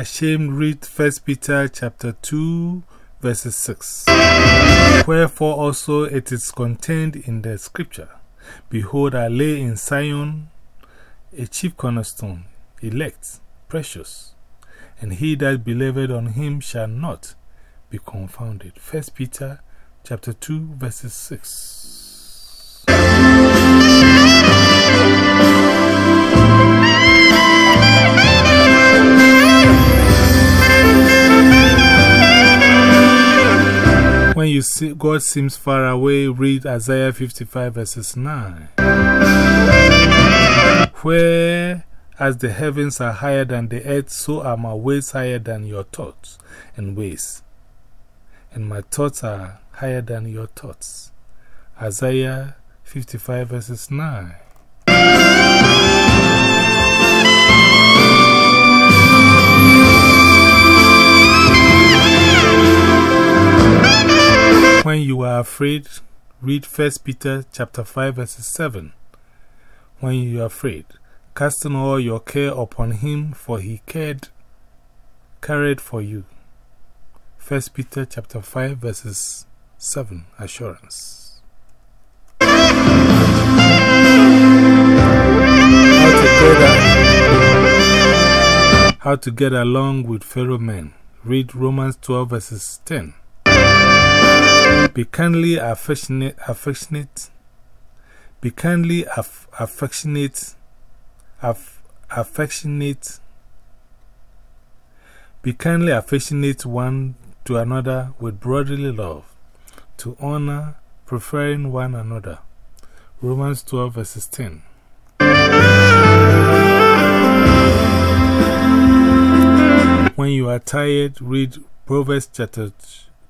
Ashamed, read 1 Peter chapter 2, verses 6. Wherefore also it is contained in the scripture Behold, I lay in Zion a chief cornerstone, elect, precious, and he that believeth on him shall not be confounded. 1 Peter chapter 2, verses 6. When you see God seems far away, read Isaiah 55 verses 9. Where as the heavens are higher than the earth, so are my ways higher than your thoughts and ways. And my thoughts are higher than your thoughts. Isaiah 55 verses 9. When you are afraid, read 1 Peter chapter 5 verses 7. When you are afraid, casting all your care upon him, for he cared, carried for you. 1 Peter chapter 5 verses 7. Assurance. How to get, how to get along with Pharaoh men. Read Romans 12 verses 10. Be kindly affectionate, affectionate, be kindly aff affectionate, aff affectionate, be kindly affectionate one to another with brotherly love, to honor, preferring one another. Romans 12 verses 10. When you are tired, read Proverbs chapter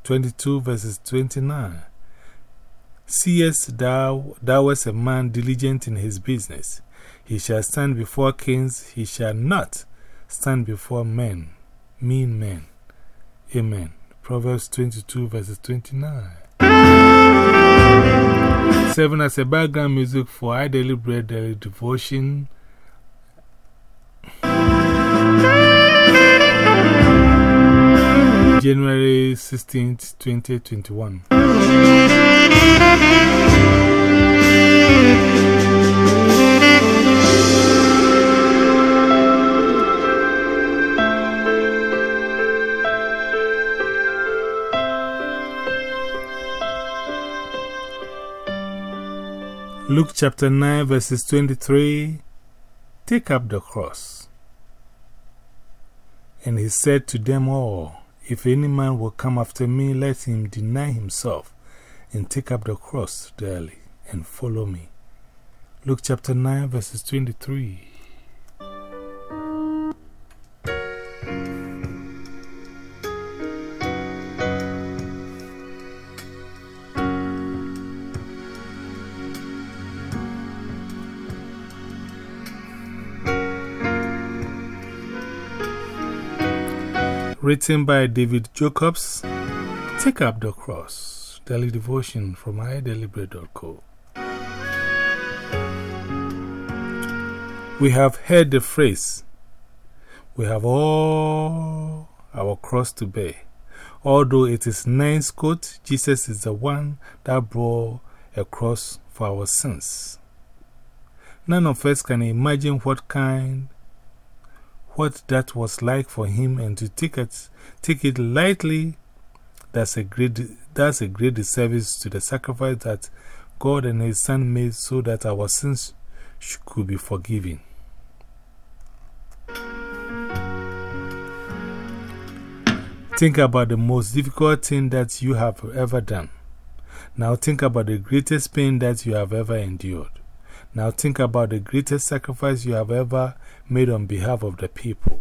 22 verses 29. Seest thou, thou was a man diligent in his business. He shall stand before kings, he shall not stand before men, mean men. Amen. Proverbs 22 verses 29. Seven as a background music for I Daily Bread Daily Devotion. January 16th, 2021. Luke chapter 9, verses 23 Take up the cross. And he said to them all, if any man will come after me, let him deny himself and take up the cross daily and follow me. Luke chapter 9, verses 23. Written by David Jacobs. Take up the cross. Daily devotion from iDailyBread.co. We have heard the phrase, We have all our cross to bear. Although it is nice quote, Jesus is the one that bore a cross for our sins. None of us can imagine what kind what that was like for him and to take it, take it lightly, that's a, great, that's a great disservice to the sacrifice that God and His Son made so that our sins could be forgiven. Think about the most difficult thing that you have ever done. Now think about the greatest pain that you have ever endured. Now think about the greatest sacrifice you have ever made on behalf of the people.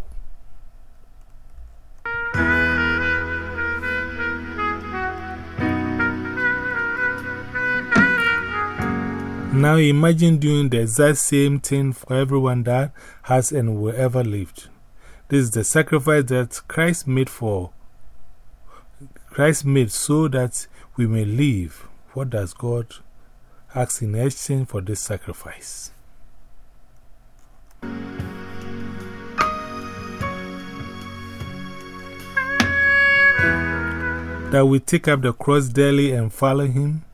Now imagine doing the exact same thing for everyone that has and will ever lived. This is the sacrifice that Christ made for Christ made so that we may live. What does God ask in exchange for this sacrifice? That we take up the cross daily and follow Him?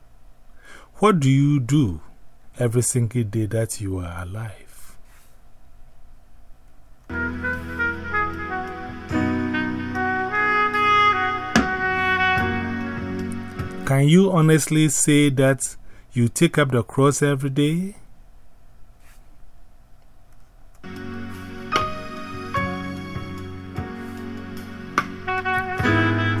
What do you do every single day that you are alive? Can you honestly say that you take up the cross every day?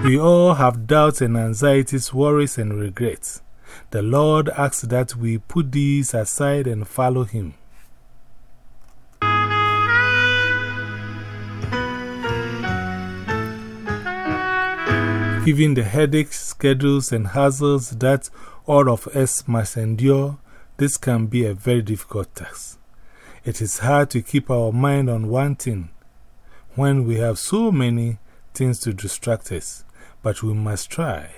We all have doubts and anxieties, worries and regrets. The Lord asks that we put these aside and follow Him. Given the headaches, schedules, and hassles that all of us must endure, this can be a very difficult task. It is hard to keep our mind on one thing when we have so many things to distract us, but we must try.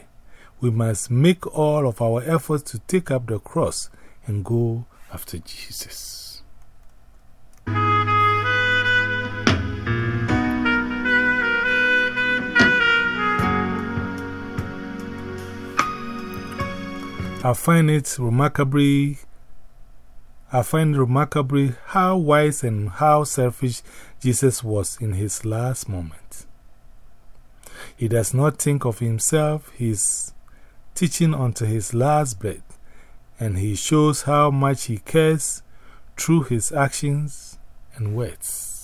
We must make all of our efforts to take up the cross and go after Jesus. I find it remarkably, I find remarkably how wise and how selfish Jesus was in his last moment. He does not think of himself, he is teaching until his last breath, and he shows how much he cares through his actions and words.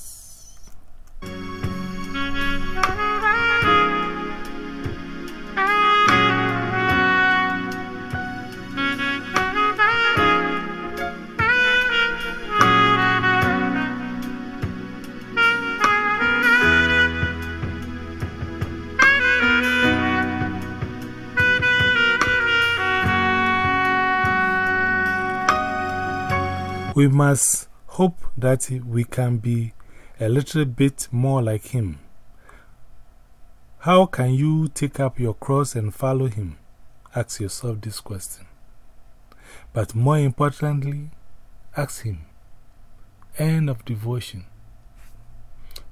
We must hope that we can be a little bit more like Him. How can you take up your cross and follow Him? Ask yourself this question. But more importantly, ask Him. End of devotion.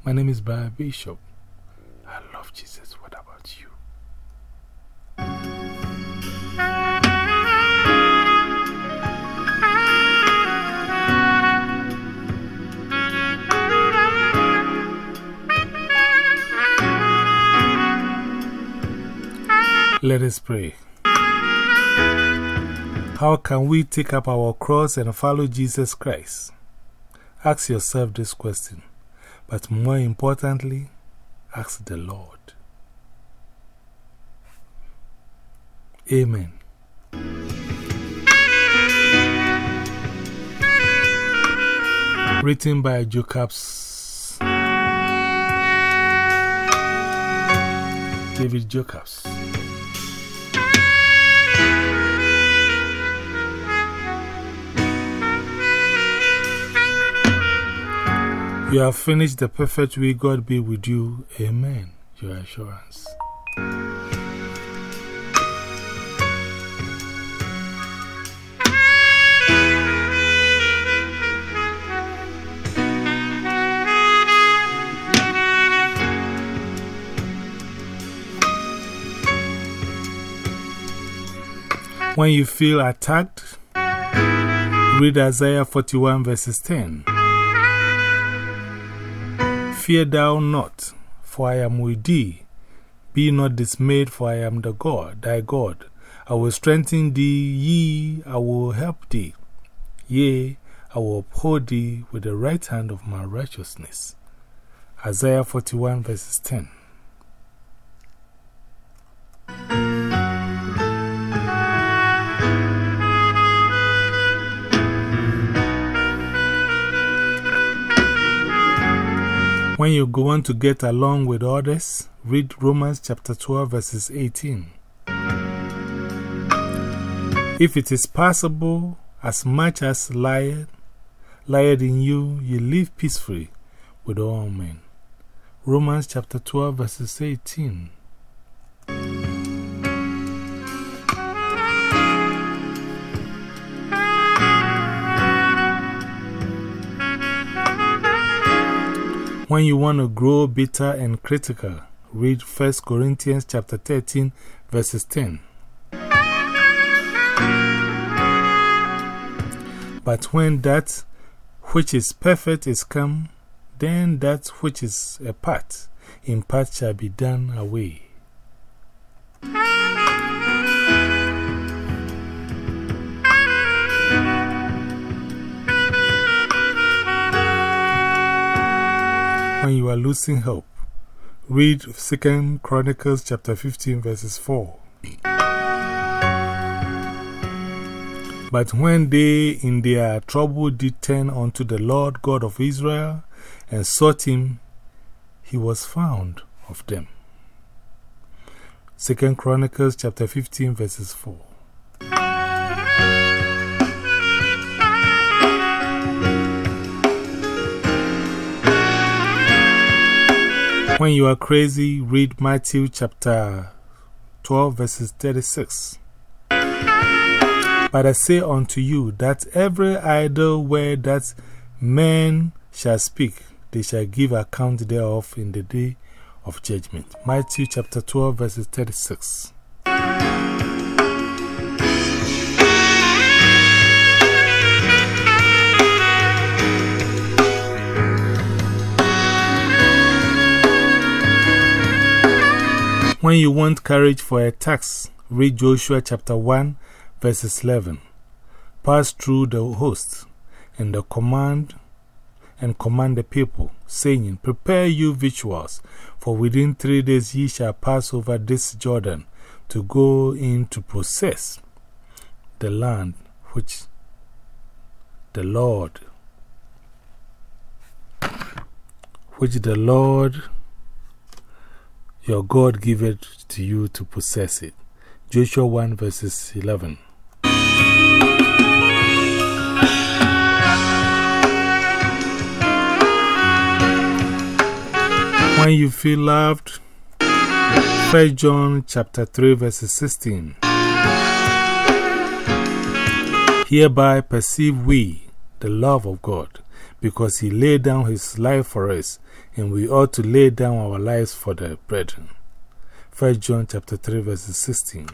My name is Brian Bishop. I love Jesus. Let us pray. How can we take up our cross and follow Jesus Christ? Ask yourself this question, but more importantly, ask the Lord. Amen. Written by Jacobs, David Jacobs. You have finished the perfect way. God be with you. Amen. Your assurance. When you feel attacked, read Isaiah 41 verses 10. Fear thou not, for I am with thee. Be not dismayed, for I am the God, thy God. I will strengthen thee, yea, I will help thee. Yea, I will uphold thee with the right hand of my righteousness. Isaiah 41 verses 10. When you go on to get along with others, read Romans chapter 12, verses 18. If it is possible, as much as lieth, lieth in you, you live peacefully with all men. Romans chapter 12, verses 18. When you want to grow bitter and critical, read 1 Corinthians chapter 13, verses 10. But when that which is perfect is come, then that which is a part, in part shall be done away. You are losing hope, read 2 Chronicles chapter 15 verses 4. But when they in their trouble did turn unto the Lord God of Israel and sought him, he was found of them. 2 Chronicles chapter 15 verses 4. When you are crazy, read Matthew chapter 12 verses 36. But I say unto you that every idle word that men shall speak, they shall give account thereof in the day of judgment. Matthew chapter 12, verses 36. When you want courage for a tax, read Joshua chapter 1, verses 11. Pass through the host and the command and command the people, saying, Prepare you victuals, for within three days ye shall pass over this Jordan to go in to possess the land which the Lord, which the Lord your God giveth to you to possess it. Joshua 1 verses 11. When you feel loved, 1 John chapter 3 verses 16. Hereby perceive we the love of God, because He laid down His life for us, and we ought to lay down our lives for the brethren. 1 John chapter 3 verse 16.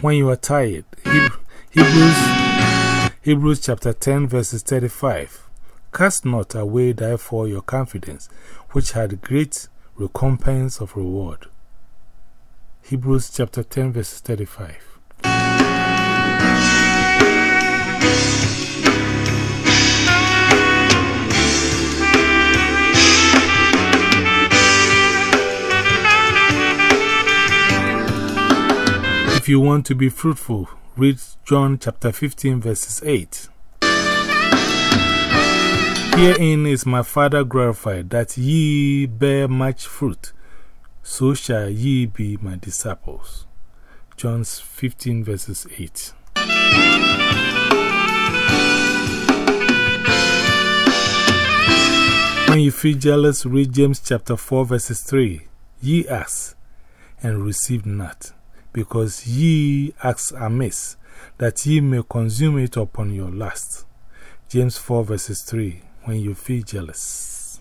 when you are tired. Hebrews, Hebrews chapter 10, verses 35. Cast not away therefore your confidence, which had great recompense of reward. Hebrews chapter 10, verses 35. If you want to be fruitful, read John chapter 15, verses 8. Herein is my Father glorified, that ye bear much fruit, so shall ye be my disciples. John 15, verses 8. When you feel jealous, read James chapter 4, verses 3. Ye ask and receive not because ye ask amiss, that ye may consume it upon your lust. James 4 verses 3 When you feel jealous.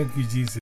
Thank you, Jesus.